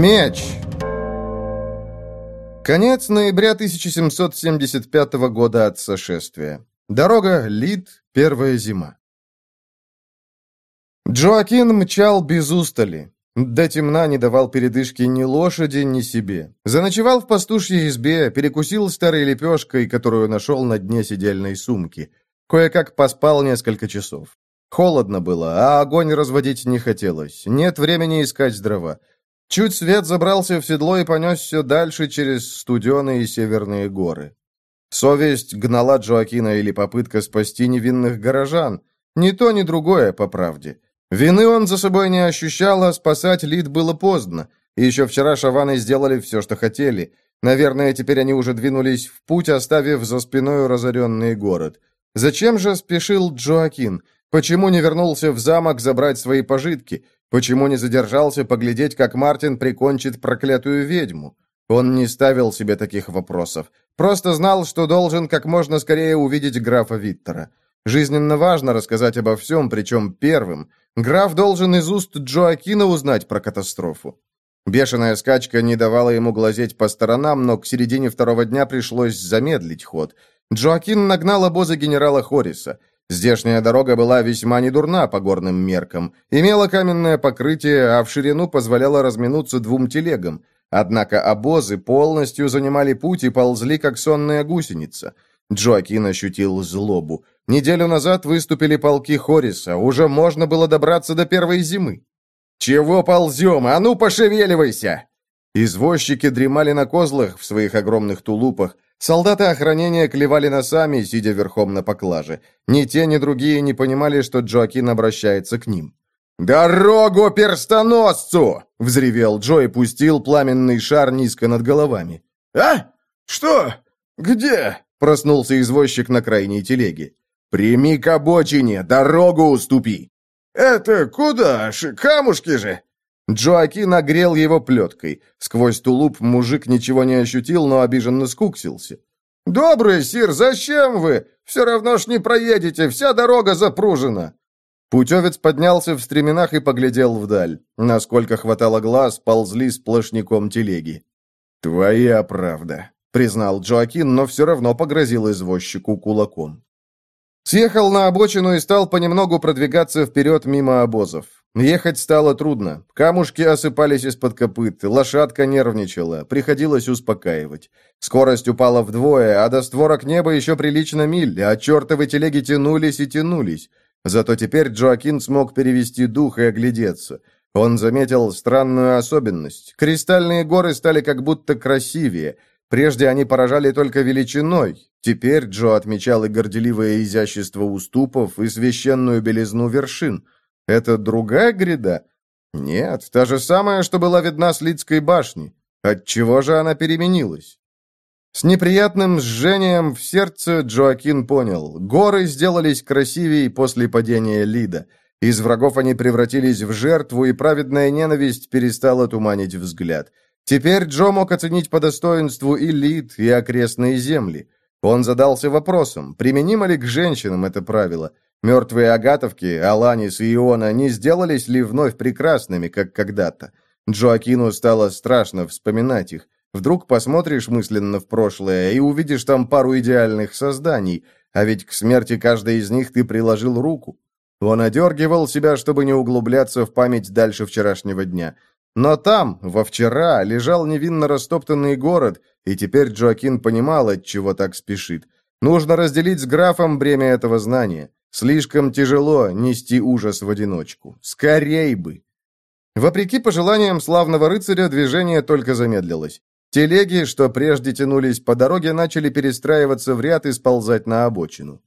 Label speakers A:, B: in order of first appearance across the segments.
A: Меч! Конец ноября 1775 года от сошествия. Дорога Лид, первая зима. Джоакин мчал без устали. До темна не давал передышки ни лошади, ни себе. Заночевал в пастушьей избе, перекусил старой лепешкой, которую нашел на дне сидельной сумки. Кое-как поспал несколько часов. Холодно было, а огонь разводить не хотелось. Нет времени искать дрова. Чуть свет забрался в седло и понесся дальше через студеные северные горы. Совесть гнала Джоакина или попытка спасти невинных горожан. Ни то, ни другое, по правде. Вины он за собой не ощущал, а спасать Лид было поздно. еще вчера шаваны сделали все, что хотели. Наверное, теперь они уже двинулись в путь, оставив за спиной разоренный город. Зачем же спешил Джоакин? Почему не вернулся в замок забрать свои пожитки? Почему не задержался поглядеть, как Мартин прикончит проклятую ведьму? Он не ставил себе таких вопросов. Просто знал, что должен как можно скорее увидеть графа Виттера. Жизненно важно рассказать обо всем, причем первым. Граф должен из уст Джоакина узнать про катастрофу. Бешеная скачка не давала ему глазеть по сторонам, но к середине второго дня пришлось замедлить ход. Джоакин нагнал обозы генерала Хориса. Здешняя дорога была весьма недурна по горным меркам, имела каменное покрытие, а в ширину позволяла разминуться двум телегам. Однако обозы полностью занимали путь и ползли, как сонная гусеница. Джоакин ощутил злобу. Неделю назад выступили полки Хориса, уже можно было добраться до первой зимы. «Чего ползем? А ну, пошевеливайся!» Извозчики дремали на козлах в своих огромных тулупах, Солдаты охранения клевали носами, сидя верхом на поклаже. Ни те, ни другие не понимали, что Джоакин обращается к ним. «Дорогу перстоносцу!» — взревел Джо и пустил пламенный шар низко над головами.
B: «А? Что? Где?»
A: — проснулся извозчик на крайней телеге. «Прими к обочине, дорогу уступи!»
B: «Это куда? Камушки же!»
A: Джоакин нагрел его плеткой. Сквозь тулуп мужик ничего не ощутил, но обиженно скуксился.
B: «Добрый сир, зачем вы? Все равно ж не проедете, вся дорога запружена!»
A: Путевец поднялся в стременах и поглядел вдаль. Насколько хватало глаз, ползли сплошняком телеги. «Твоя правда», — признал Джоакин, но все равно погрозил извозчику кулаком. Съехал на обочину и стал понемногу продвигаться вперед мимо обозов. Ехать стало трудно. Камушки осыпались из-под копыт, лошадка нервничала, приходилось успокаивать. Скорость упала вдвое, а до створок неба еще прилично миль, а чертовы телеги тянулись и тянулись. Зато теперь Джоакин смог перевести дух и оглядеться. Он заметил странную особенность. Кристальные горы стали как будто красивее. Прежде они поражали только величиной. Теперь Джо отмечал и горделивое изящество уступов, и священную белизну вершин – это другая гряда? Нет, та же самая, что была видна с Лидской башни. Отчего же она переменилась? С неприятным сжением в сердце Джоакин понял. Горы сделались красивее после падения Лида. Из врагов они превратились в жертву, и праведная ненависть перестала туманить взгляд. Теперь Джо мог оценить по достоинству и Лид, и окрестные земли. Он задался вопросом, применимо ли к женщинам это правило. Мертвые агатовки, Аланис и Иона не сделались ли вновь прекрасными, как когда-то? Джоакину стало страшно вспоминать их. Вдруг посмотришь мысленно в прошлое и увидишь там пару идеальных созданий, а ведь к смерти каждой из них ты приложил руку. Он одергивал себя, чтобы не углубляться в память дальше вчерашнего дня. Но там, во вчера, лежал невинно растоптанный город, и теперь Джоакин понимал, от чего так спешит. Нужно разделить с графом бремя этого знания. Слишком тяжело нести ужас в одиночку. Скорей бы! Вопреки пожеланиям славного рыцаря, движение только замедлилось. Телеги, что прежде тянулись по дороге, начали перестраиваться в ряд и сползать на обочину.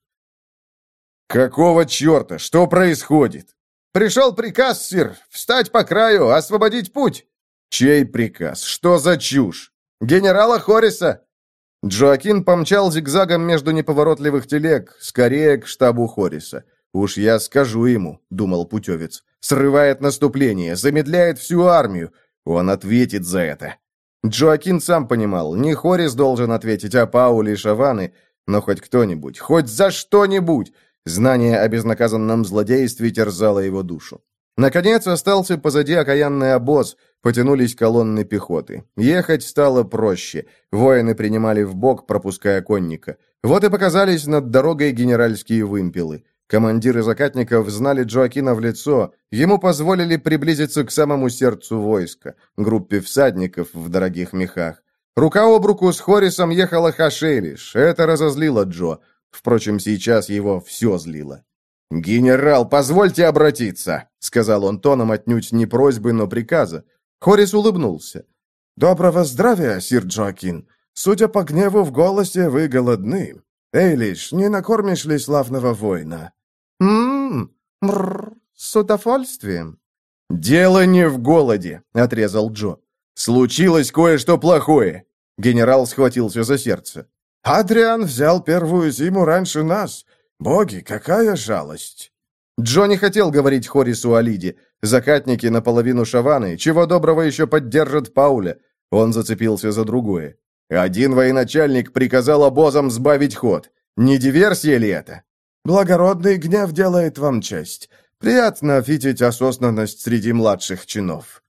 B: «Какого черта? Что происходит?»
A: «Пришел приказ, сир, встать по краю, освободить путь!»
B: «Чей приказ? Что за чушь?»
A: «Генерала Хориса!» Джоакин помчал зигзагом между неповоротливых телег, скорее к штабу Хориса. «Уж я скажу ему», — думал путевец. «Срывает наступление, замедляет всю армию. Он ответит за это». Джоакин сам понимал, не Хорис должен ответить, а Паули и Шаваны, но хоть кто-нибудь, хоть за что-нибудь. Знание о безнаказанном злодействе терзало его душу. Наконец остался позади окаянный обоз. Потянулись колонны пехоты. Ехать стало проще. Воины принимали в бок, пропуская конника. Вот и показались над дорогой генеральские вымпелы. Командиры закатников знали Джоакина в лицо. Ему позволили приблизиться к самому сердцу войска, группе всадников в дорогих мехах. Рука об руку с Хорисом ехала Хашелиш. Это разозлило Джо. Впрочем, сейчас его все злило. «Генерал, позвольте обратиться», — сказал он тоном отнюдь не просьбы, но приказа. Хорис улыбнулся. «Доброго здравия, сир Джоакин. Судя по гневу в голосе, вы голодны. Эйлиш, не накормишь ли славного воина?» «М-м-м, с удовольствием». «Дело не в голоде», — отрезал Джо. «Случилось кое-что плохое». Генерал схватился за сердце. «Адриан взял первую зиму раньше нас. Боги, какая жалость!» Джо не хотел говорить Хорису о Лиде. Закатники наполовину шаваны, чего доброго еще поддержат Пауля. Он зацепился за другое. Один военачальник приказал обозам сбавить ход. Не диверсия ли это? Благородный гнев делает вам честь. Приятно видеть осознанность среди младших чинов.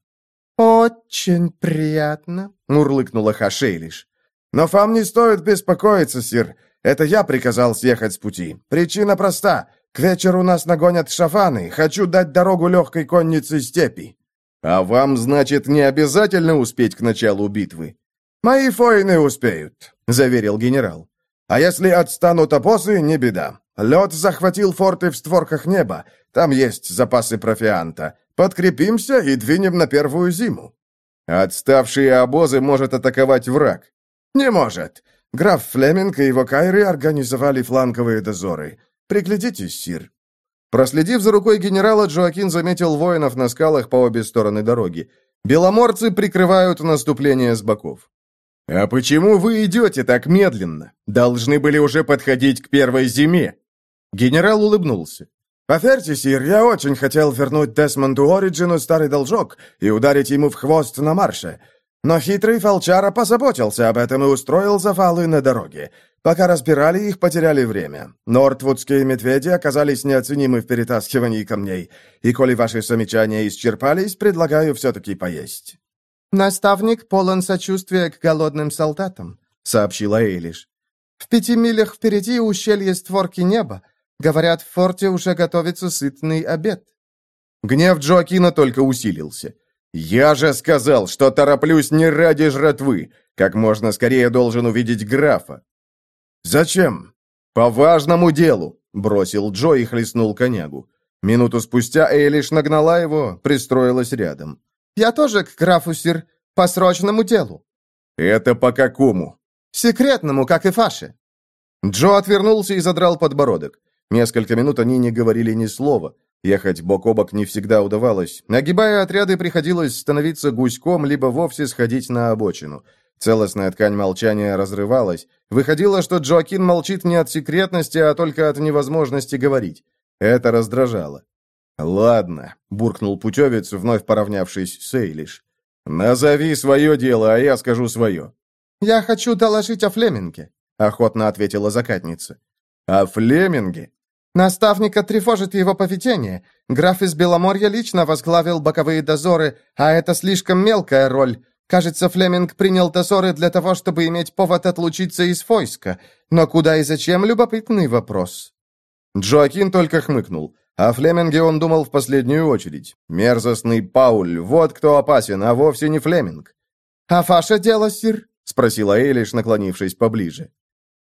A: «Очень приятно», — мурлыкнула Хашейлиш. «Но вам не стоит беспокоиться, сир. Это я приказал съехать с пути. Причина проста. К вечеру нас нагонят шафаны. Хочу дать дорогу легкой коннице степи». «А вам, значит, не обязательно успеть к началу битвы?» «Мои фоины успеют», — заверил генерал. «А если отстанут опосы, не беда. Лед захватил форты в створках неба. Там есть запасы профианта. Подкрепимся и двинем на первую зиму». «Отставшие обозы может атаковать враг». «Не может. Граф Флеминг и его кайры организовали фланговые дозоры. Приглядитесь, сир». Проследив за рукой генерала, Джоакин заметил воинов на скалах по обе стороны дороги. Беломорцы прикрывают наступление с боков. «А почему вы идете так медленно? Должны были уже подходить к первой зиме». Генерал улыбнулся.
B: «Поверьте, сир, я очень хотел вернуть Десмонду Ориджину старый должок и ударить ему в хвост на марше. Но хитрый Фалчара позаботился об этом и устроил завалы на дороге. Пока разбирали их, потеряли время. Нортвудские медведи оказались неоценимы в перетаскивании камней. И коли ваши замечания исчерпались, предлагаю все-таки поесть».
C: «Наставник полон сочувствия к голодным солдатам», — сообщила Эйлиш. «В пяти милях впереди ущелье створки неба. Говорят, в форте уже готовится сытный обед».
A: Гнев Джоакина только усилился. «Я же сказал, что тороплюсь не ради жратвы. Как можно скорее должен увидеть графа».
B: «Зачем?»
A: «По важному делу», — бросил Джо и хлестнул конягу. Минуту спустя Эйлиш нагнала его, пристроилась рядом.
C: «Я тоже к графу, сир, по срочному делу».
A: «Это по какому?»
C: «Секретному, как и Фаше».
A: Джо отвернулся и задрал подбородок. Несколько минут они не говорили ни слова. Ехать бок о бок не всегда удавалось. Нагибая отряды, приходилось становиться гуськом, либо вовсе сходить на обочину. Целостная ткань молчания разрывалась. Выходило, что Джоакин молчит не от секретности, а только от невозможности говорить. Это раздражало. «Ладно», — буркнул путевец, вновь поравнявшись с Эйлиш. «Назови свое дело, а я скажу свое».
C: «Я хочу доложить о Флеминге», — охотно ответила закатница.
A: «О Флеминге?»
C: Наставника тревожит его поведение. Граф из Беломорья лично возглавил боковые дозоры, а это слишком мелкая роль. Кажется, Флеминг принял дозоры для того, чтобы иметь повод отлучиться из войска. Но куда и зачем – любопытный вопрос.
A: Джоакин только хмыкнул. О Флеминге он думал в последнюю очередь. Мерзостный Пауль, вот кто опасен, а вовсе не Флеминг.
C: «А ваше дело, сир?»
A: — спросила Эйлиш, наклонившись поближе.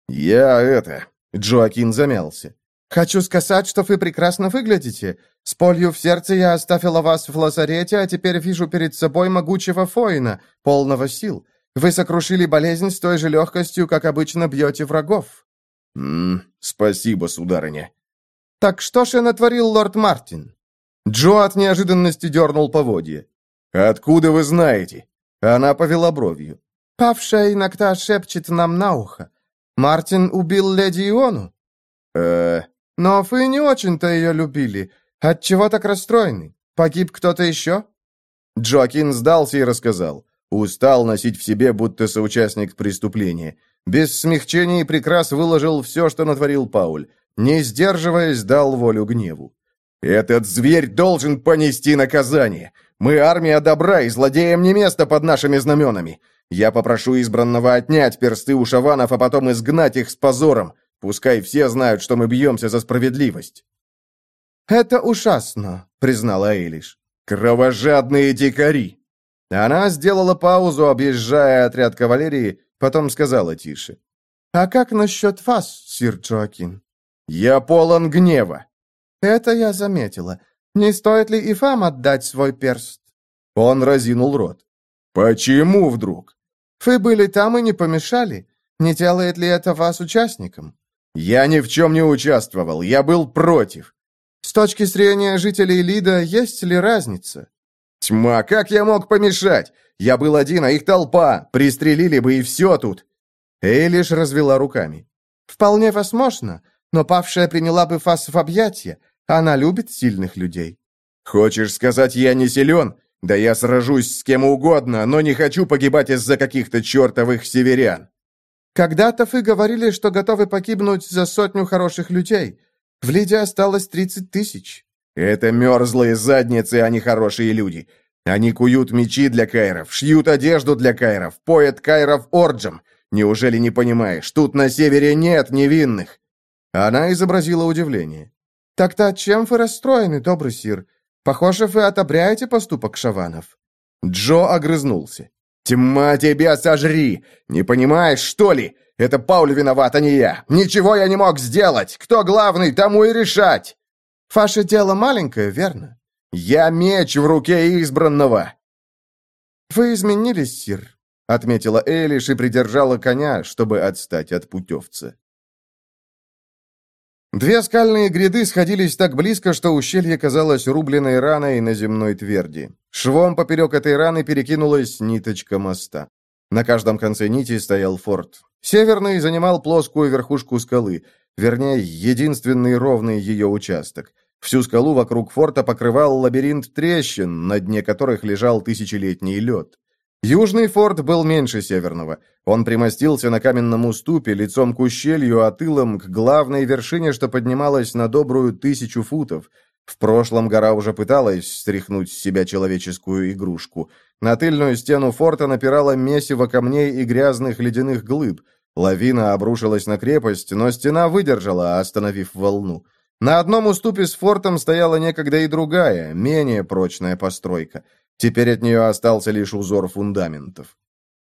A: «Я это...» — Джоакин замялся.
C: «Хочу сказать, что вы прекрасно выглядите. С полью в сердце я оставила вас в лазарете, а теперь вижу перед собой могучего фоина, полного сил. Вы сокрушили болезнь с той же легкостью, как обычно бьете врагов».
A: «Ммм, спасибо, сударыня».
C: «Так что же натворил лорд Мартин?»
A: Джо от неожиданности дернул поводье. «Откуда вы знаете?» Она повела бровью.
C: «Павшая иногда шепчет нам на ухо. Мартин убил леди Иону?»
A: «Э-э...»
C: Но вы не очень-то ее любили. Отчего так расстроены? Погиб кто-то еще?»
A: Джоакин сдался и рассказал. Устал носить в себе, будто соучастник преступления. Без смягчения и прикрас выложил все, что натворил Пауль. Не сдерживаясь, дал волю гневу. Этот зверь должен понести наказание. Мы армия добра, и злодеям не место под нашими знаменами. Я попрошу избранного отнять персты у шаванов, а потом изгнать их с позором. Пускай все знают, что мы бьемся за справедливость».
C: «Это ужасно», — признала Эйлиш.
A: «Кровожадные дикари!» Она сделала паузу, объезжая отряд кавалерии, потом сказала тише.
C: «А как насчет вас, сир Джоакин?»
A: «Я полон гнева».
C: «Это я заметила. Не стоит ли и вам отдать свой перст?»
A: Он разинул рот. «Почему вдруг?»
C: «Вы были там и не помешали. Не делает ли это вас участником?»
A: «Я ни в чем не участвовал. Я был против».
C: «С точки зрения жителей Лида, есть ли разница?»
A: «Тьма, как я мог помешать? Я был один, а их толпа. Пристрелили бы и все тут».
C: Эйлиш развела руками. «Вполне возможно, но павшая приняла бы вас в объятия. Она любит сильных людей».
A: «Хочешь сказать, я не силен? Да я сражусь с кем угодно, но не хочу погибать из-за каких-то чертовых северян».
C: «Когда-то вы говорили, что готовы погибнуть за сотню хороших людей. В Лиде осталось тридцать тысяч».
A: «Это мерзлые задницы, а не хорошие люди. Они куют мечи для кайров, шьют одежду для кайров, поят кайров орджем. Неужели не понимаешь, тут на севере нет невинных?» Она изобразила удивление.
C: «Так-то чем вы расстроены, добрый сир? Похоже, вы одобряете поступок шаванов».
A: Джо огрызнулся. «Тьма тебя сожри! Не понимаешь, что ли? Это Пауль виноват, а не я. Ничего я не мог сделать. Кто главный, тому и решать!»
C: «Ваше дело маленькое, верно?»
A: «Я меч в руке избранного!»
C: «Вы изменились, сир», — отметила Элиш и придержала коня, чтобы отстать от путевца.
A: Две скальные гряды сходились так близко, что ущелье казалось рубленной раной на земной тверди. Швом поперек этой раны перекинулась ниточка моста. На каждом конце нити стоял форт. Северный занимал плоскую верхушку скалы, вернее, единственный ровный ее участок. Всю скалу вокруг форта покрывал лабиринт трещин, на дне которых лежал тысячелетний лед. Южный форт был меньше северного. Он примостился на каменном уступе, лицом к ущелью, а тылом к главной вершине, что поднималась на добрую тысячу футов. В прошлом гора уже пыталась стряхнуть с себя человеческую игрушку. На тыльную стену форта напирало месиво камней и грязных ледяных глыб. Лавина обрушилась на крепость, но стена выдержала, остановив волну. На одном уступе с фортом стояла некогда и другая, менее прочная постройка. Теперь от нее остался лишь узор фундаментов.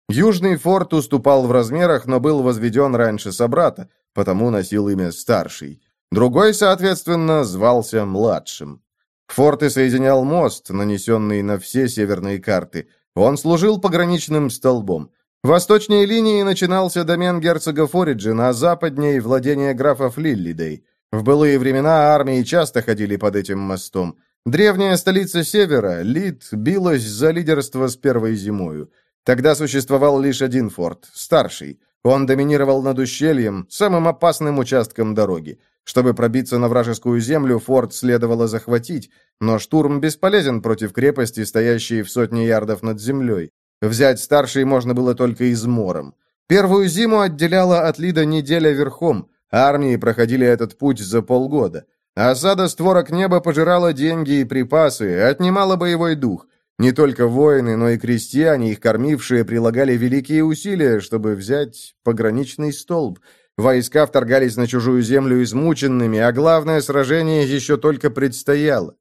A: Южный форт уступал в размерах, но был возведен раньше собрата, потому носил имя Старший. Другой, соответственно, звался Младшим. Форты соединял мост, нанесенный на все северные карты. Он служил пограничным столбом. Восточнее линии начинался домен герцога Фориджин, а западнее – владение графов Лиллидей. В былые времена армии часто ходили под этим мостом. Древняя столица Севера, Лид, билась за лидерство с первой зимою. Тогда существовал лишь один форт, старший. Он доминировал над ущельем, самым опасным участком дороги. Чтобы пробиться на вражескую землю, форт следовало захватить, но штурм бесполезен против крепости, стоящей в сотне ярдов над землей. Взять старший можно было только измором. Первую зиму отделяла от Лида неделя верхом, армии проходили этот путь за полгода. Осада створок неба пожирала деньги и припасы, отнимала боевой дух. Не только воины, но и крестьяне, их кормившие, прилагали великие усилия, чтобы взять пограничный столб. Войска вторгались на чужую землю измученными, а главное сражение еще только предстояло.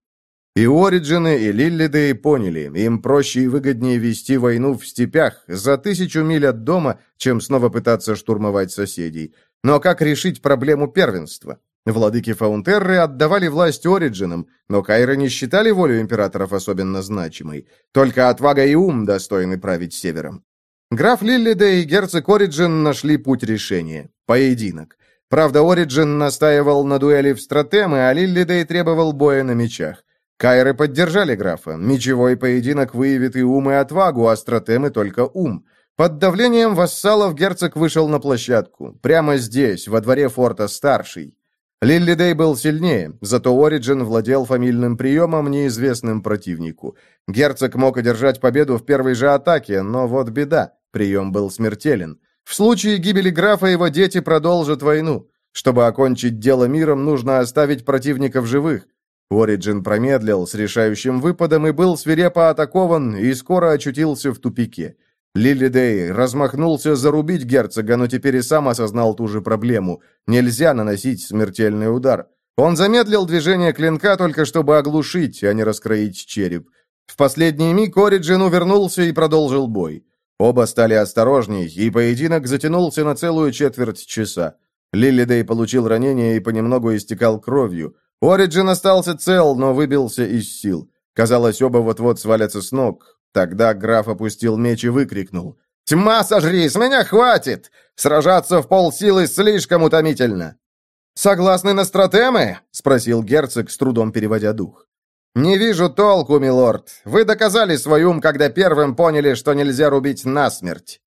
A: И Ориджины, и Лиллиды поняли, им проще и выгоднее вести войну в степях, за тысячу миль от дома, чем снова пытаться штурмовать соседей. Но как решить проблему первенства? Владыки Фаунтерры отдавали власть Ориджинам, но Кайры не считали волю императоров особенно значимой. Только отвага и ум достойны править севером. Граф Лиллиде и герцог Ориджин нашли путь решения – поединок. Правда, Ориджин настаивал на дуэли в стратемы, а Лиллидей требовал боя на мечах. Кайры поддержали графа. Мечевой поединок выявит и ум, и отвагу, а стратемы только ум. Под давлением вассалов герцог вышел на площадку. Прямо здесь, во дворе форта Старший. Лиллидей был сильнее, зато Ориджин владел фамильным приемом, неизвестным противнику. Герцог мог одержать победу в первой же атаке, но вот беда, прием был смертелен. В случае гибели графа его дети продолжат войну. Чтобы окончить дело миром, нужно оставить противника в живых. Ориджин промедлил с решающим выпадом и был свирепо атакован, и скоро очутился в тупике. Лилидей размахнулся зарубить герцога, но теперь и сам осознал ту же проблему. Нельзя наносить смертельный удар. Он замедлил движение клинка только чтобы оглушить, а не раскроить череп. В последний миг Ориджин увернулся и продолжил бой. Оба стали осторожней, и поединок затянулся на целую четверть часа. Лилидей получил ранение и понемногу истекал кровью. Ориджин остался цел, но выбился из сил. Казалось, оба вот-вот свалятся с ног. Тогда граф опустил меч и выкрикнул. «Тьма сожри, с меня хватит! Сражаться в полсилы слишком утомительно!» «Согласны на стратемы?» — спросил герцог, с трудом переводя дух. «Не вижу толку, милорд. Вы доказали свой ум, когда первым поняли, что нельзя рубить насмерть».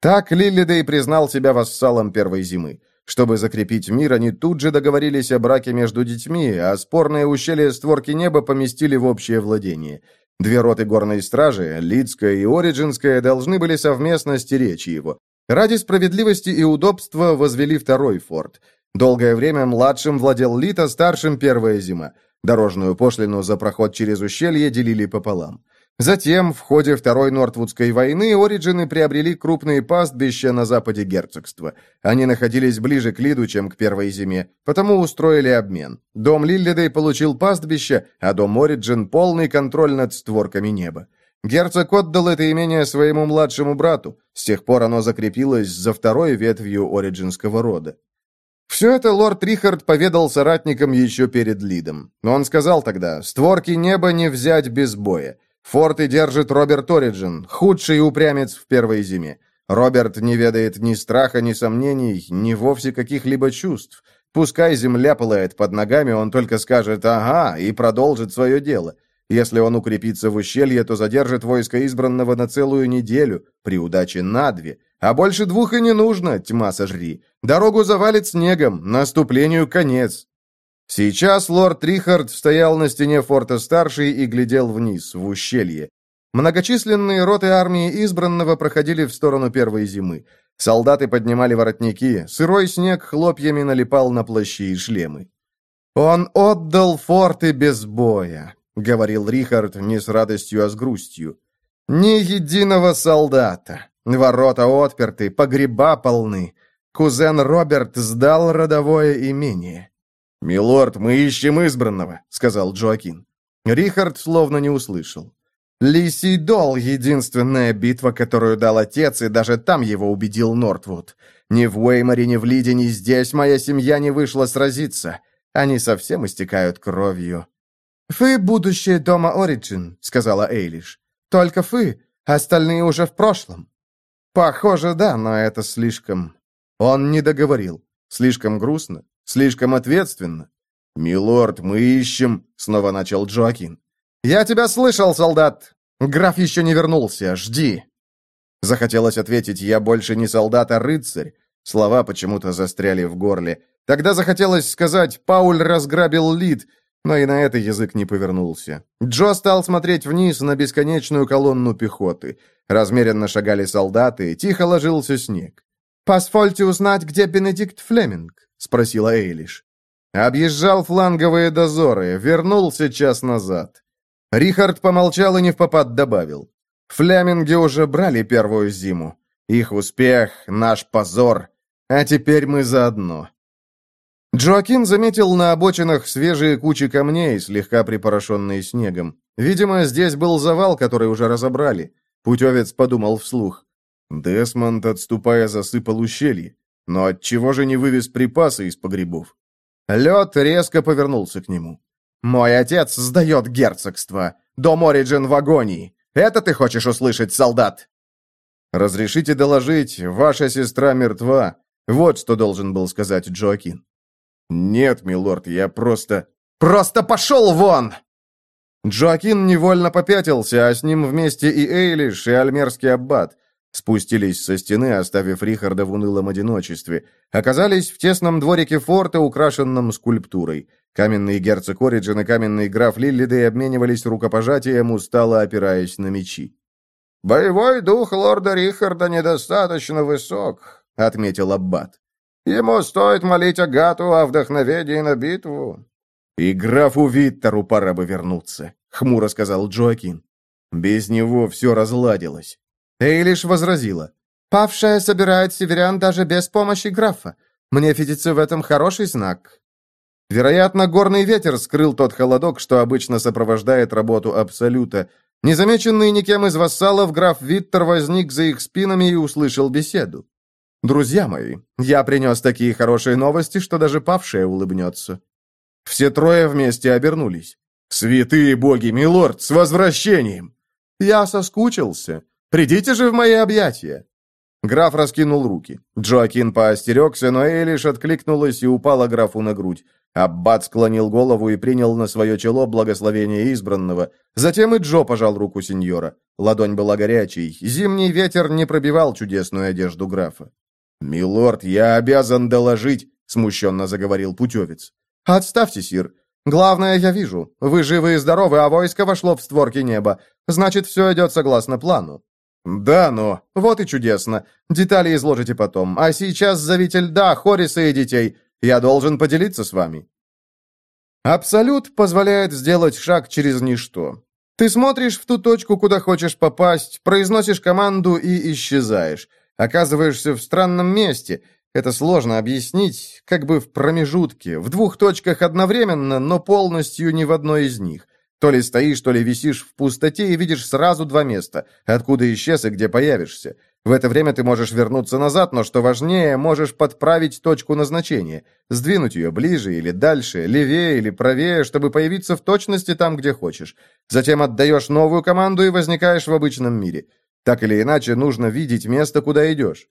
A: Так Лиллидей признал себя вассалом первой зимы. Чтобы закрепить мир, они тут же договорились о браке между детьми, а спорное ущелье створки неба поместили в общее владение. Две роты горной стражи, Лидская и Ориджинская, должны были совместно стеречь его. Ради справедливости и удобства возвели второй форт. Долгое время младшим владел Лид, а старшим первая зима. Дорожную пошлину за проход через ущелье делили пополам. Затем, в ходе Второй Нортвудской войны, Ориджины приобрели крупные пастбища на западе герцогства. Они находились ближе к Лиду, чем к Первой зиме, потому устроили обмен. Дом Лиллидей получил пастбище, а дом Ориджин — полный контроль над створками неба. Герцог отдал это имение своему младшему брату. С тех пор оно закрепилось за второй ветвью ориджинского рода. Все это лорд Рихард поведал соратникам еще перед Лидом. Но он сказал тогда, «Створки неба не взять без боя. Форты держит Роберт Ориджин, худший упрямец в первой зиме. Роберт не ведает ни страха, ни сомнений, ни вовсе каких-либо чувств. Пускай земля пылает под ногами, он только скажет «ага» и продолжит свое дело. Если он укрепится в ущелье, то задержит войско избранного на целую неделю, при удаче на две. А больше двух и не нужно, тьма сожри. Дорогу завалит снегом, наступлению конец. Сейчас лорд Рихард стоял на стене форта старший и глядел вниз, в ущелье. Многочисленные роты армии избранного проходили в сторону первой зимы. Солдаты поднимали воротники, сырой снег хлопьями налипал на плащи и шлемы. «Он отдал форты без боя», — говорил Рихард не с радостью, а с грустью. «Ни единого солдата. Ворота отперты, погреба полны. Кузен Роберт сдал родовое имение». «Милорд, мы ищем избранного», — сказал Джоакин.
C: Рихард словно не услышал. «Лисий Дол — единственная битва, которую дал отец, и даже там его убедил Нортвуд. Ни в Уэйморе, ни в Лиде, ни здесь моя семья не вышла сразиться. Они совсем истекают кровью». «Вы — будущее дома Ориджин», — сказала Эйлиш. «Только вы, остальные уже в прошлом». «Похоже, да, но это слишком...» Он не договорил. Слишком грустно, Слишком ответственно. «Милорд, мы ищем...» — снова начал Джоакин. «Я тебя слышал, солдат! Граф еще не вернулся, жди!» Захотелось ответить «Я больше не солдат, а рыцарь». Слова почему-то застряли в горле. Тогда захотелось сказать «Пауль разграбил Лид», но и на это язык не повернулся. Джо стал смотреть вниз на бесконечную колонну пехоты. Размеренно шагали солдаты, тихо ложился снег. «Позвольте узнать, где Бенедикт Флеминг?» — спросила Эйлиш. «Объезжал фланговые дозоры, вернулся час назад». Рихард помолчал и не в попад добавил. «Фляминги уже брали первую зиму. Их успех — наш позор. А теперь мы заодно». Джоакин заметил на обочинах свежие кучи камней, слегка припорошенные снегом. Видимо, здесь был завал, который уже разобрали. Путевец подумал вслух. Десмонд, отступая, засыпал ущелье. Но отчего же не вывез припасы из погребов? Лед резко повернулся к нему. «Мой отец сдает герцогство. Дом Ориджин в агонии. Это ты хочешь услышать, солдат?» «Разрешите доложить, ваша сестра мертва. Вот что должен был сказать Джоакин». «Нет, милорд, я просто...» «Просто пошел вон!» Джоакин невольно попятился, а с ним вместе и Эйлиш, и альмерский аббат. Спустились со стены, оставив Рихарда в унылом одиночестве. Оказались в тесном дворике форта, украшенном скульптурой. Каменный герцог Ориджин и каменный граф Лиллидей обменивались рукопожатием, устало опираясь на мечи.
D: «Боевой дух лорда Рихарда недостаточно высок», — отметил Аббат. «Ему стоит молить Агату о вдохновении на битву».
A: «И графу Виттеру пора бы вернуться», — хмуро сказал Джоакин. Без него все разладилось.
C: Эйлиш возразила. «Павшая собирает северян даже без помощи графа. Мне видится в этом хороший знак».
A: Вероятно, горный ветер скрыл тот холодок, что обычно сопровождает работу Абсолюта. Незамеченный никем из вассалов, граф Виттер возник за их спинами и услышал беседу. «Друзья мои, я принес такие хорошие новости, что даже павшая улыбнется». Все трое вместе обернулись. «Святые боги, милорд, с возвращением!» «Я соскучился. Придите же в мои объятия!» Граф раскинул руки. Джоакин поостерегся, но Элиш откликнулась и упала графу на грудь. Аббат склонил голову и принял на свое чело благословение избранного. Затем и Джо пожал руку сеньора. Ладонь была горячей. Зимний ветер не пробивал чудесную одежду графа. «Милорд, я обязан доложить», — смущенно заговорил путевец. «Отставьте, сир. Главное, я вижу. Вы живы и здоровы, а войско вошло в створки неба. Значит, все идет согласно плану». «Да, но...» «Вот и чудесно. Детали изложите потом. А сейчас зовите льда, Хориса и детей. Я должен поделиться с вами». Абсолют позволяет сделать шаг через ничто. Ты смотришь в ту точку, куда хочешь попасть, произносишь команду и исчезаешь. Оказываешься в странном месте. Это сложно объяснить, как бы в промежутке, в двух точках одновременно, но полностью не в одной из них. То ли стоишь, то ли висишь в пустоте и видишь сразу два места, откуда исчез и где появишься. В это время ты можешь вернуться назад, но, что важнее, можешь подправить точку назначения, сдвинуть ее ближе или дальше, левее или правее, чтобы появиться в точности там, где хочешь. Затем отдаешь новую команду и возникаешь в обычном мире. Так или иначе, нужно видеть место, куда идешь.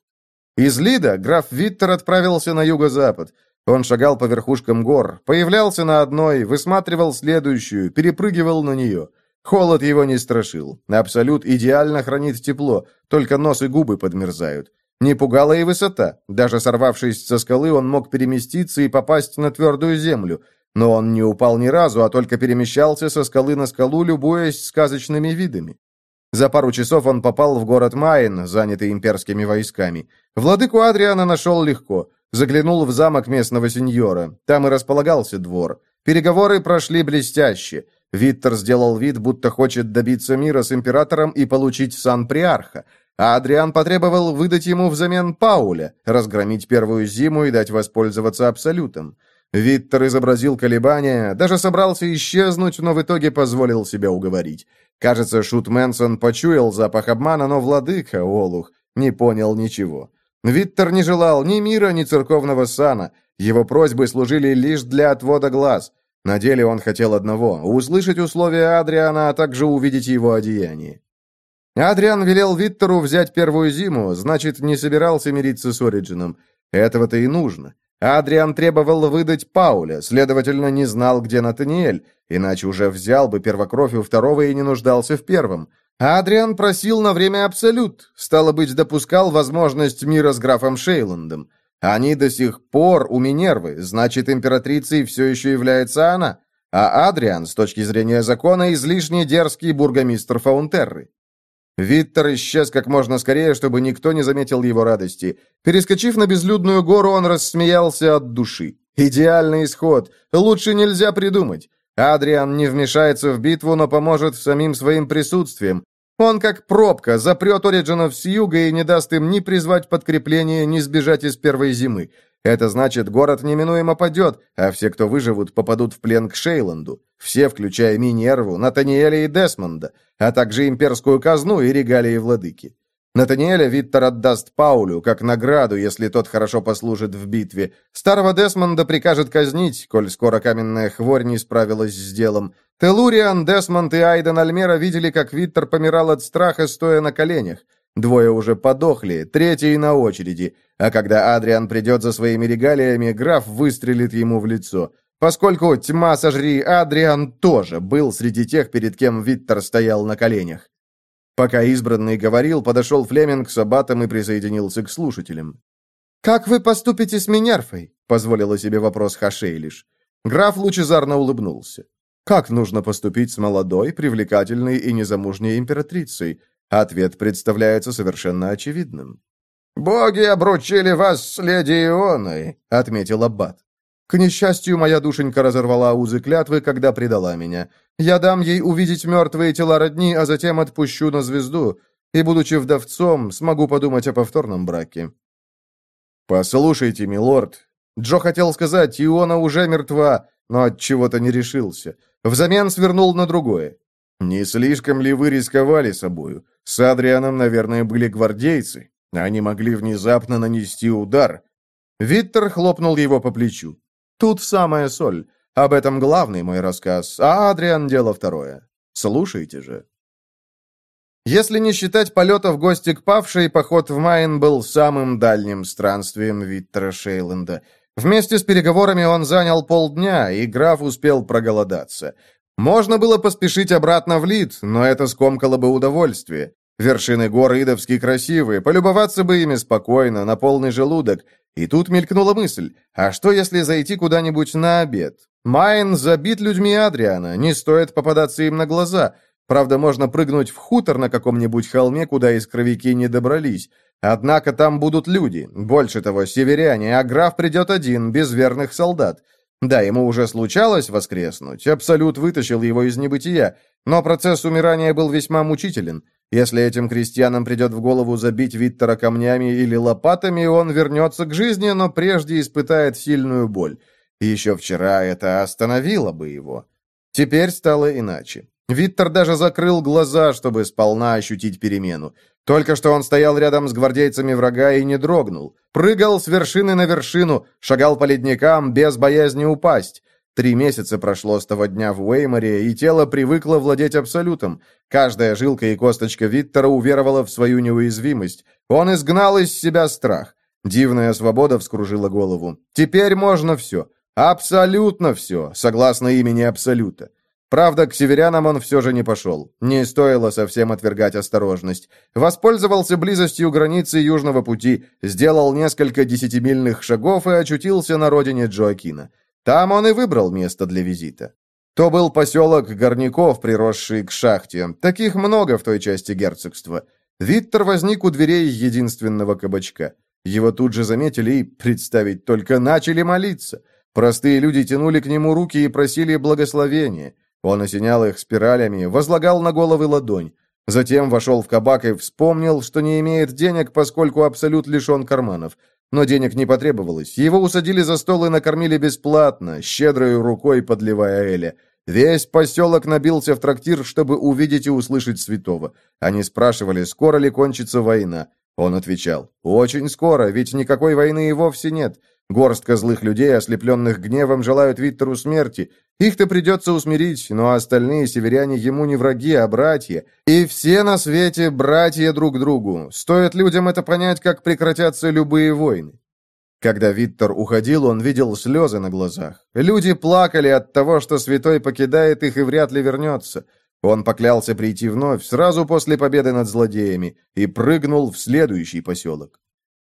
A: Из Лида граф Виттер отправился на юго-запад. Он шагал по верхушкам гор, появлялся на одной, высматривал следующую, перепрыгивал на нее. Холод его не страшил. Абсолют идеально хранит тепло, только нос и губы подмерзают. Не пугала и высота. Даже сорвавшись со скалы, он мог переместиться и попасть на твердую землю. Но он не упал ни разу, а только перемещался со скалы на скалу, любуясь сказочными видами. За пару часов он попал в город Майн, занятый имперскими войсками. Владыку Адриана нашел легко. Заглянул в замок местного сеньора. Там и располагался двор. Переговоры прошли блестяще. Виттер сделал вид, будто хочет добиться мира с императором и получить сан приарха. А Адриан потребовал выдать ему взамен Пауля, разгромить первую зиму и дать воспользоваться Абсолютом. Виттер изобразил колебания, даже собрался исчезнуть, но в итоге позволил себя уговорить. Кажется, Шут Мэнсон почуял запах обмана, но владыка, Олух, не понял ничего. Виттер не желал ни мира, ни церковного сана. Его просьбы служили лишь для отвода глаз. На деле он хотел одного — услышать условия Адриана, а также увидеть его одеяние. Адриан велел Виттеру взять первую зиму, значит, не собирался мириться с Ориджином. Этого-то и нужно. Адриан требовал выдать Пауля, следовательно, не знал, где Натаниэль, иначе уже взял бы первокровь у второго и не нуждался в первом. Адриан просил на время абсолют, стало быть, допускал возможность мира с графом Шейландом. Они до сих пор у Минервы, значит, императрицей все еще является она. А Адриан, с точки зрения закона, излишне дерзкий бургомистр Фаунтерры. Виттер исчез как можно скорее, чтобы никто не заметил его радости. Перескочив на безлюдную гору, он рассмеялся от души. Идеальный исход. Лучше нельзя придумать. Адриан не вмешается в битву, но поможет самим своим присутствием. Он, как пробка, запрет Ориджинов с юга и не даст им ни призвать подкрепление, ни сбежать из первой зимы. Это значит, город неминуемо падет, а все, кто выживут, попадут в плен к Шейланду. Все, включая Минерву, Натаниэля и Десмонда, а также имперскую казну и регалии владыки. Натаниэля Виттер отдаст Паулю, как награду, если тот хорошо послужит в битве. Старого Десмонда прикажет казнить, коль скоро каменная хворь не справилась с делом. Телуриан, Десмонд и Айден Альмера видели, как Виттер помирал от страха, стоя на коленях. Двое уже подохли, третий на очереди. А когда Адриан придет за своими регалиями, граф выстрелит ему в лицо. Поскольку тьма сожри, Адриан тоже был среди тех, перед кем Виттер стоял на коленях. Пока избранный говорил, подошел Флеминг с аббатом и присоединился к слушателям. «Как вы поступите с Минерфой?» — позволила себе вопрос Хашейлиш. Граф лучезарно улыбнулся. «Как нужно поступить с молодой, привлекательной и незамужней императрицей? Ответ представляется совершенно очевидным.
D: «Боги обручили вас с леди Ионой», — отметил Аббат.
C: К несчастью, моя душенька разорвала узы клятвы, когда предала меня. Я дам ей увидеть мертвые тела родни, а затем отпущу на звезду, и, будучи вдовцом, смогу подумать о повторном браке».
A: «Послушайте, милорд». Джо хотел сказать, Иона уже мертва, но от чего-то не решился. Взамен свернул на другое. «Не слишком ли вы рисковали собою? С Адрианом, наверное, были гвардейцы. Они могли внезапно нанести удар».
C: Виттер хлопнул его по плечу. «Тут самая соль. Об этом главный мой рассказ, а Адриан — дело второе. Слушайте же». Если не считать полета в гости к павшей, поход в Майн был самым дальним странствием Виттера Шейланда. Вместе с переговорами он занял полдня, и граф успел проголодаться. Можно было поспешить обратно в Лид, но это скомкало бы удовольствие. Вершины гор Идовски красивые, полюбоваться бы ими спокойно, на полный желудок. И тут мелькнула мысль, а что если зайти куда-нибудь на обед? Майн забит людьми Адриана, не стоит попадаться им на глаза. Правда, можно прыгнуть в хутор на каком-нибудь холме, куда искровики не добрались. Однако там будут люди, больше того, северяне, а граф придет один, без верных солдат. Да, ему уже случалось воскреснуть, Абсолют вытащил его из небытия, но процесс умирания был весьма мучителен. Если этим крестьянам придет в голову забить Виттера камнями или лопатами, он вернется к жизни, но прежде испытает сильную боль. Еще вчера это остановило бы его. Теперь стало иначе. Виттер даже закрыл глаза, чтобы сполна ощутить перемену. Только что он стоял рядом с гвардейцами врага и не дрогнул. Прыгал с вершины на вершину, шагал по ледникам без боязни упасть. Три месяца прошло с того дня в Уэйморе, и тело привыкло владеть абсолютом. Каждая жилка и косточка Виттера уверовала в свою неуязвимость. Он изгнал из себя страх. Дивная свобода вскружила голову. Теперь можно все. Абсолютно все, согласно имени Абсолюта. Правда, к северянам он все же не пошел. Не стоило совсем отвергать осторожность. Воспользовался близостью границы Южного пути, сделал несколько десятимильных шагов и очутился на родине Джоакина. Там он и выбрал место для визита. То был поселок горняков, приросший к шахте. Таких много в той части герцогства. Виттер возник у дверей единственного кабачка. Его тут же заметили и, представить только, начали молиться. Простые люди тянули к нему руки и просили благословения. Он осенял их спиралями, возлагал на головы ладонь. Затем вошел в кабак и вспомнил, что не имеет денег, поскольку абсолют лишен карманов. Но денег не потребовалось. Его усадили за стол и накормили бесплатно, щедрой рукой подливая Эля. Весь поселок набился в трактир, чтобы увидеть и услышать святого. Они спрашивали, скоро ли кончится война. Он отвечал, «Очень скоро, ведь никакой войны и вовсе нет. Горстка злых людей, ослепленных гневом, желают Виттеру смерти. Их-то придется усмирить, но остальные северяне ему не враги, а братья. И все на свете братья друг другу. Стоит людям это понять, как прекратятся любые войны. Когда Виттер уходил, он видел слезы на глазах. Люди плакали от того, что святой покидает их и вряд ли вернется. Он поклялся прийти вновь, сразу после победы над злодеями, и прыгнул в следующий поселок.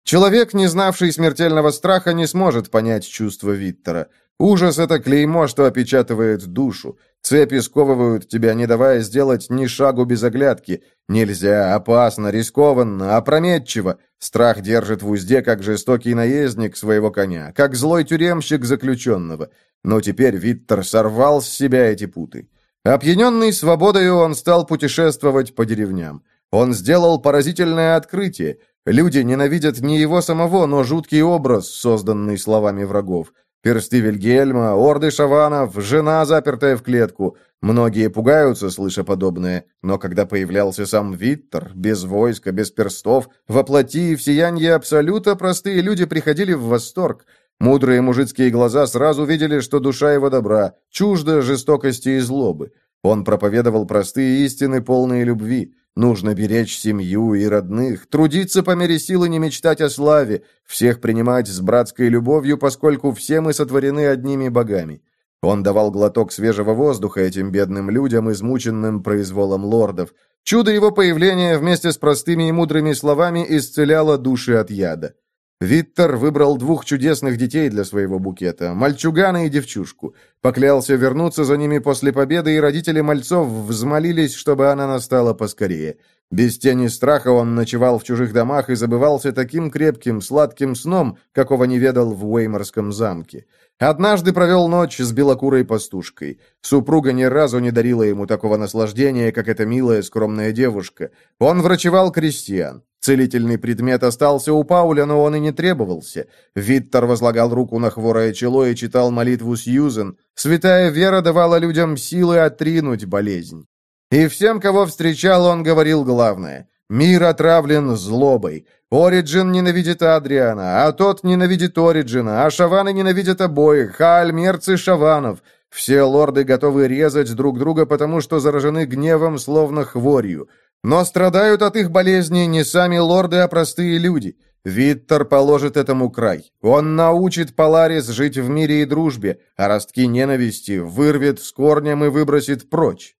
C: Человек, не знавший смертельного страха, не сможет понять чувства Виттера. Ужас — это клеймо, что опечатывает душу. Цепи сковывают тебя, не давая сделать ни шагу без оглядки. Нельзя, опасно, рискованно, опрометчиво. Страх держит в узде, как жестокий наездник своего коня, как злой тюремщик заключенного. Но теперь Виттер сорвал с себя эти путы. Опьяненный свободой он стал путешествовать по деревням. Он сделал поразительное открытие. Люди ненавидят не его самого, но жуткий образ, созданный словами врагов. Персты Вильгельма, орды шаванов, жена, запертая в клетку. Многие пугаются, слыша подобное, но когда появлялся сам Виттер, без войска, без перстов, воплоти и в сиянье Абсолюта, простые люди приходили в восторг. Мудрые мужицкие глаза сразу видели, что душа его добра, чужда жестокости и злобы. Он проповедовал простые истины, полные любви. Нужно беречь семью и родных, трудиться по мере силы не мечтать о славе, всех принимать с братской любовью, поскольку все мы сотворены одними богами. Он давал глоток свежего воздуха этим бедным людям, измученным произволом лордов. Чудо его появления вместе с простыми и мудрыми словами исцеляло души от яда.
A: Виттер выбрал двух чудесных детей для своего букета, мальчугана и девчушку. Поклялся вернуться за ними после победы, и родители мальцов взмолились, чтобы она настала поскорее. Без тени страха он ночевал в чужих домах и забывался таким крепким, сладким сном, какого не ведал в Уэйморском замке. Однажды провел ночь с белокурой пастушкой. Супруга ни разу не дарила ему такого наслаждения, как эта милая, скромная девушка. Он врачевал крестьян. Целительный предмет остался у Пауля, но он и не требовался. Виттер возлагал руку на хворое чело и читал молитву Сьюзен. Святая вера давала людям силы отринуть болезнь. И всем, кого встречал, он говорил главное. Мир отравлен злобой. Ориджин ненавидит Адриана, а тот ненавидит Ориджина, а шаваны ненавидят обоих, а альмерцы — шаванов. Все лорды готовы резать друг друга, потому что заражены гневом, словно хворью. Но страдают от их болезней не сами лорды, а простые люди. Виттер положит этому край. Он научит Поларис жить в мире и дружбе, а ростки ненависти вырвет с корнем и выбросит прочь.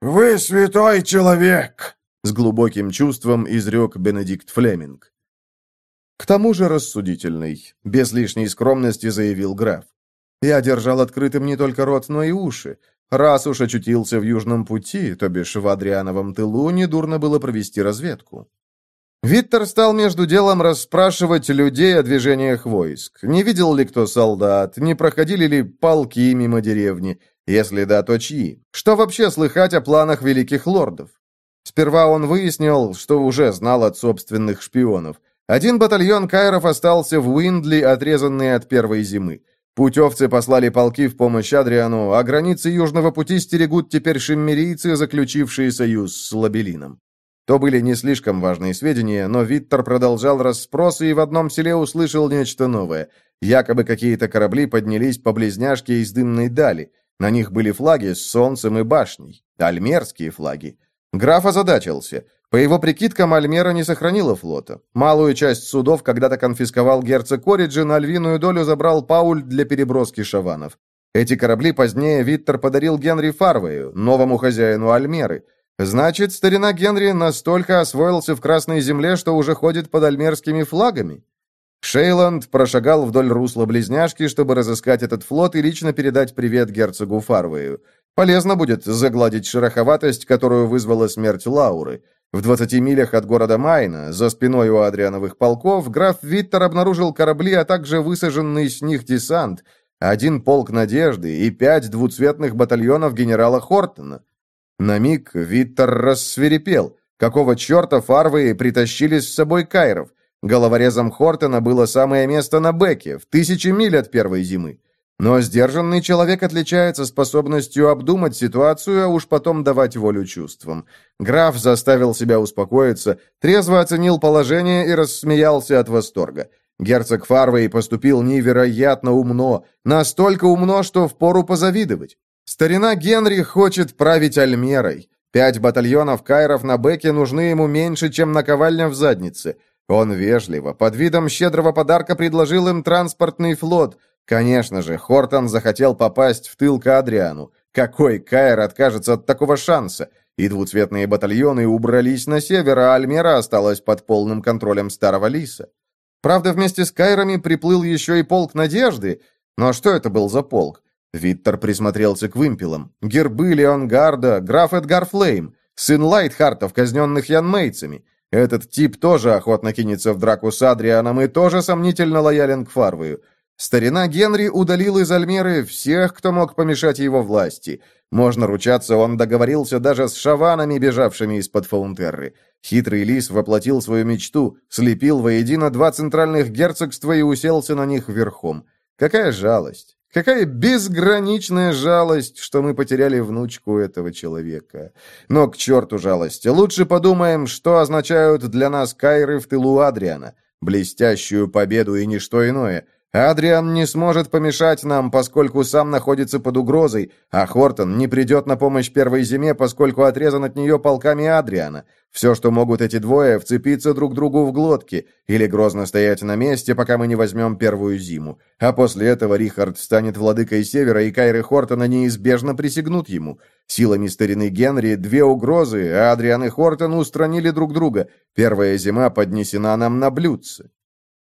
B: «Вы святой человек!»
A: с глубоким чувством изрек Бенедикт Флеминг. К тому же рассудительный, без лишней скромности заявил граф. Я держал открытым не только рот, но и уши. Раз уж очутился в Южном пути, то бишь в Адриановом тылу, недурно было провести разведку. Виттер стал между делом расспрашивать людей о движениях войск. Не видел ли кто солдат, не проходили ли полки мимо деревни, если да, то чьи? Что вообще слыхать о планах великих лордов? Сперва он выяснил, что уже знал от собственных шпионов. Один батальон кайров остался в Уиндли, отрезанный от первой зимы. Путевцы послали полки в помощь Адриану, а границы Южного пути стерегут теперь шиммерийцы, заключившие союз с Лабелином. То были не слишком важные сведения, но Виттер продолжал расспросы и в одном селе услышал нечто новое. Якобы какие-то корабли поднялись по близняшке из дымной дали. На них были флаги с солнцем и башней. Альмерские флаги. Граф озадачился. По его прикидкам, Альмера не сохранила флота. Малую часть судов когда-то конфисковал герцог Ориджин, а львиную долю забрал Пауль для переброски шаванов. Эти корабли позднее Виттер подарил Генри Фарвею, новому хозяину Альмеры. Значит, старина Генри настолько освоился в Красной Земле, что уже ходит под альмерскими флагами? Шейланд прошагал вдоль русла близняшки, чтобы разыскать этот флот и лично передать привет герцогу Фарвею. Полезно будет загладить шероховатость, которую вызвала смерть Лауры. В 20 милях от города Майна, за спиной у Адриановых полков, граф Виттер обнаружил корабли, а также высаженный с них десант, один полк «Надежды» и пять двуцветных батальонов генерала Хортона. На миг Виттер рассверепел. Какого черта фарвы притащили с собой кайров? Головорезом Хортона было самое место на Беке, в тысячи миль от первой зимы. Но сдержанный человек отличается способностью обдумать ситуацию, а уж потом давать волю чувствам. Граф заставил себя успокоиться, трезво оценил положение и рассмеялся от восторга. Герцог Фарвей поступил невероятно умно, настолько умно, что впору позавидовать. Старина Генри хочет править Альмерой. Пять батальонов кайров на Беке нужны ему меньше, чем наковальня в заднице. Он вежливо, под видом щедрого подарка предложил им транспортный флот – Конечно же, Хортон захотел попасть в тыл к Адриану. Какой Кайр откажется от такого шанса? И двуцветные батальоны убрались на север, а Альмера осталась под полным контролем Старого Лиса. Правда, вместе с Кайрами приплыл еще и полк Надежды. Но что это был за полк? Виттер присмотрелся к вымпелам. Гербы Леонгарда, граф Эдгар Флейм, сын Лайтхартов, казненных янмейцами. Этот тип тоже охотно кинется в драку с Адрианом и тоже сомнительно лоялен к Фарвою. Старина Генри удалил из Альмеры всех, кто мог помешать его власти. Можно ручаться, он договорился даже с шаванами, бежавшими из-под Фаунтерры. Хитрый лис воплотил свою мечту, слепил воедино два центральных герцогства и уселся на них верхом. Какая жалость! Какая безграничная жалость, что мы потеряли внучку этого человека. Но к черту жалость. Лучше подумаем, что означают для нас Кайры в тылу Адриана. Блестящую победу и ничто иное — Адриан не сможет помешать нам, поскольку сам находится под угрозой, а Хортон не придет на помощь первой зиме, поскольку отрезан от нее полками Адриана. Все, что могут эти двое, вцепиться друг другу в глотки или грозно стоять на месте, пока мы не возьмем первую зиму. А после этого Рихард станет владыкой Севера, и Кайры Хортона неизбежно присягнут ему. Силами старины Генри две угрозы, а Адриан и Хортон устранили друг друга. Первая зима поднесена нам на блюдце.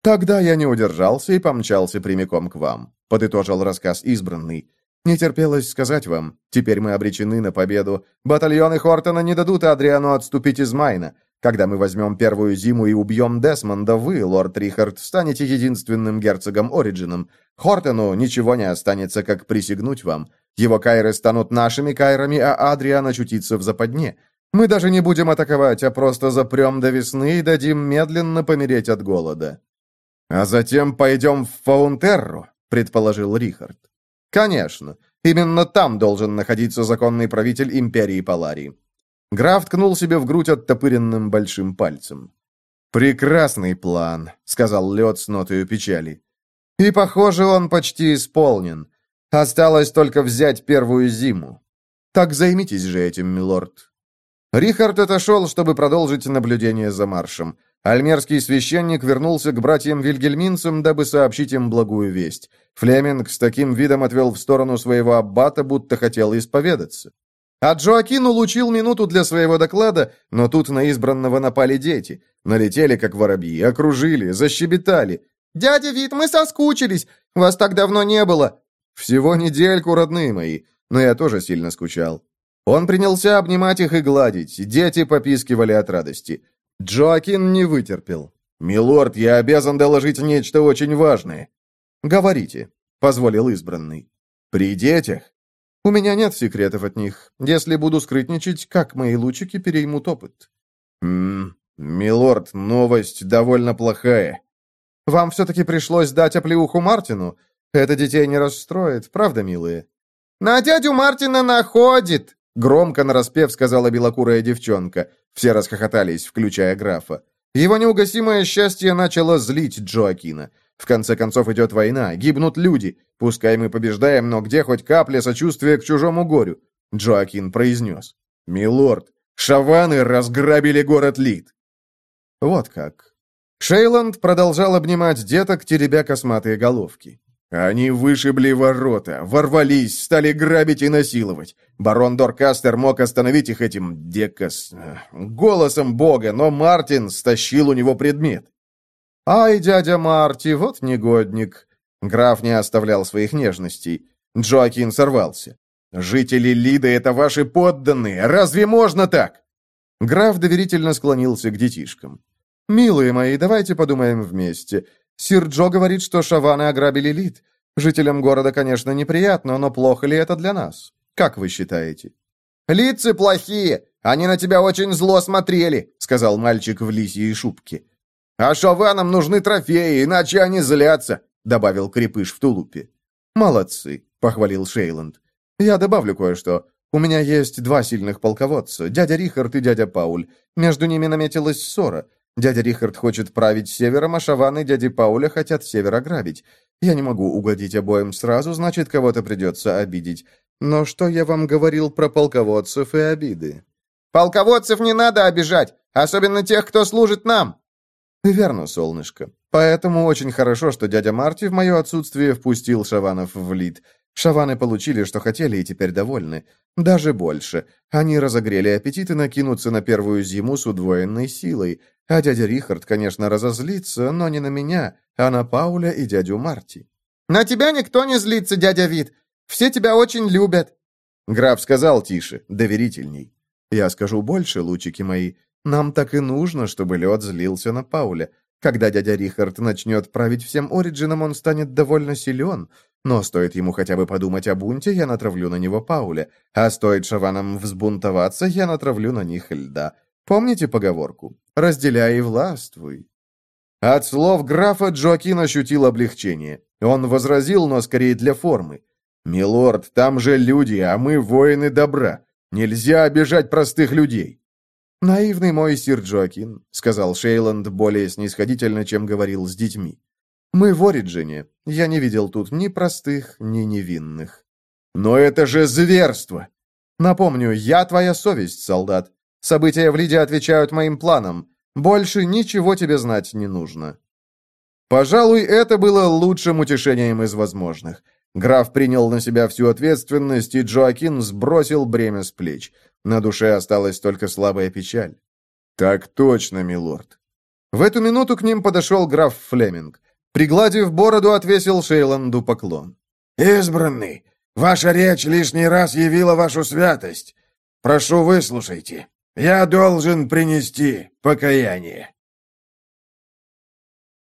A: «Тогда я не удержался и помчался прямиком к вам», — подытожил рассказ избранный. «Не терпелось сказать вам. Теперь мы обречены на победу. Батальоны Хортона не дадут Адриану отступить из Майна. Когда мы возьмем первую зиму и убьем Десмонда, вы, лорд Рихард, станете единственным герцогом Ориджином. Хортону ничего не останется, как присягнуть вам. Его кайры станут нашими кайрами, а Адриан очутится в западне. Мы даже не будем атаковать, а просто запрем до весны и дадим медленно помереть от голода». «А затем пойдем в Фаунтерру», — предположил Рихард. «Конечно. Именно там должен находиться законный правитель империи Паларии. Граф ткнул себе в грудь оттопыренным большим пальцем. «Прекрасный план», — сказал Лед с нотой печали. «И, похоже, он почти исполнен. Осталось только взять первую зиму. Так займитесь же этим, милорд». Рихард отошел, чтобы продолжить наблюдение за маршем. Альмерский священник вернулся к братьям Вильгельминцам, дабы сообщить им благую весть. Флеминг с таким видом отвел в сторону своего аббата, будто хотел исповедаться. А Джоакин улучил минуту для своего доклада, но тут на избранного напали дети. Налетели, как воробьи, окружили, защебетали. «Дядя Вит, мы соскучились! Вас так давно не было!» «Всего недельку, родные мои, но я тоже сильно скучал». Он принялся обнимать их и гладить, дети попискивали от радости. Джоакин не вытерпел. «Милорд, я обязан доложить нечто очень важное». «Говорите», — позволил избранный. «При детях у меня нет секретов от них. Если буду скрытничать, как мои лучики переймут опыт. Ммм, милорд, новость довольно плохая. Вам все-таки пришлось дать оплеуху Мартину? Это детей не расстроит, правда, милые? На дядю Мартина находит! Громко нараспев сказала белокурая девчонка. Все расхохотались, включая графа. Его неугасимое счастье начало злить Джоакина. В конце концов идет война, гибнут люди. Пускай мы побеждаем, но где хоть капля сочувствия к чужому горю?» Джоакин произнес. «Милорд, шаваны разграбили город Лид». Вот как. Шейланд продолжал обнимать деток, теребя косматые головки. Они вышибли ворота, ворвались, стали грабить и насиловать. Барон Доркастер мог остановить их этим декос... Э, голосом бога, но Мартин стащил у него предмет. «Ай, дядя Марти, вот негодник!» Граф не оставлял своих нежностей. Джоакин сорвался. «Жители Лиды — это ваши подданные! Разве можно так?» Граф доверительно склонился к детишкам. «Милые мои, давайте подумаем вместе. Сир Джо говорит, что шаваны ограбили Лид. Жителям города, конечно, неприятно, но плохо ли это для нас? Как вы считаете?» «Лицы плохие! Они на тебя очень зло смотрели!» — сказал мальчик в лисьей шубке. «А шаванам нужны трофеи, иначе они злятся», — добавил крепыш в тулупе. «Молодцы», — похвалил Шейланд. «Я добавлю кое-что. У меня есть два сильных полководца, дядя Рихард и дядя Пауль. Между ними наметилась ссора. Дядя Рихард хочет править севером, а шаваны дяди Пауля хотят север ограбить. Я не могу угодить обоим сразу, значит, кого-то придется обидеть. Но что я вам говорил про полководцев и обиды?» «Полководцев не надо обижать, особенно тех, кто служит нам», «Верно, солнышко. Поэтому очень хорошо, что дядя Марти в мое отсутствие впустил шаванов в лид. Шаваны получили, что хотели, и теперь довольны. Даже больше. Они разогрели аппетит и накинутся на первую зиму с удвоенной силой. А дядя Рихард, конечно, разозлится, но не на меня, а на Пауля и дядю Марти. «На тебя никто не злится, дядя Вит. Все тебя очень любят». Граф сказал тише, доверительней. «Я скажу больше, лучики мои. Нам так и нужно, чтобы лед злился на Пауля. Когда дядя Рихард начнет править всем Ориджином, он станет довольно силен. Но стоит ему хотя бы подумать о бунте, я натравлю на него Пауля. А стоит шаванам взбунтоваться, я натравлю на них льда. Помните поговорку? «Разделяй и властвуй». От слов графа Джоакин ощутил облегчение. Он возразил, но скорее для формы. «Милорд, там же люди, а мы воины добра. Нельзя обижать простых людей». «Наивный мой сир Джоакин», — сказал Шейланд более снисходительно, чем говорил с детьми. «Мы в Ориджине. Я не видел тут ни простых, ни невинных». «Но это же зверство!» «Напомню, я твоя совесть, солдат. События в Лиде отвечают моим планам. Больше ничего тебе знать не нужно». Пожалуй, это было лучшим утешением из возможных. Граф принял на себя всю ответственность, и Джоакин сбросил бремя с плеч. На душе осталась только слабая печаль. «Так точно, милорд». В эту минуту к ним подошел граф Флеминг. Пригладив бороду, отвесил Шейланду поклон.
B: «Избранный, ваша речь лишний раз явила вашу святость. Прошу, выслушайте. Я должен принести покаяние».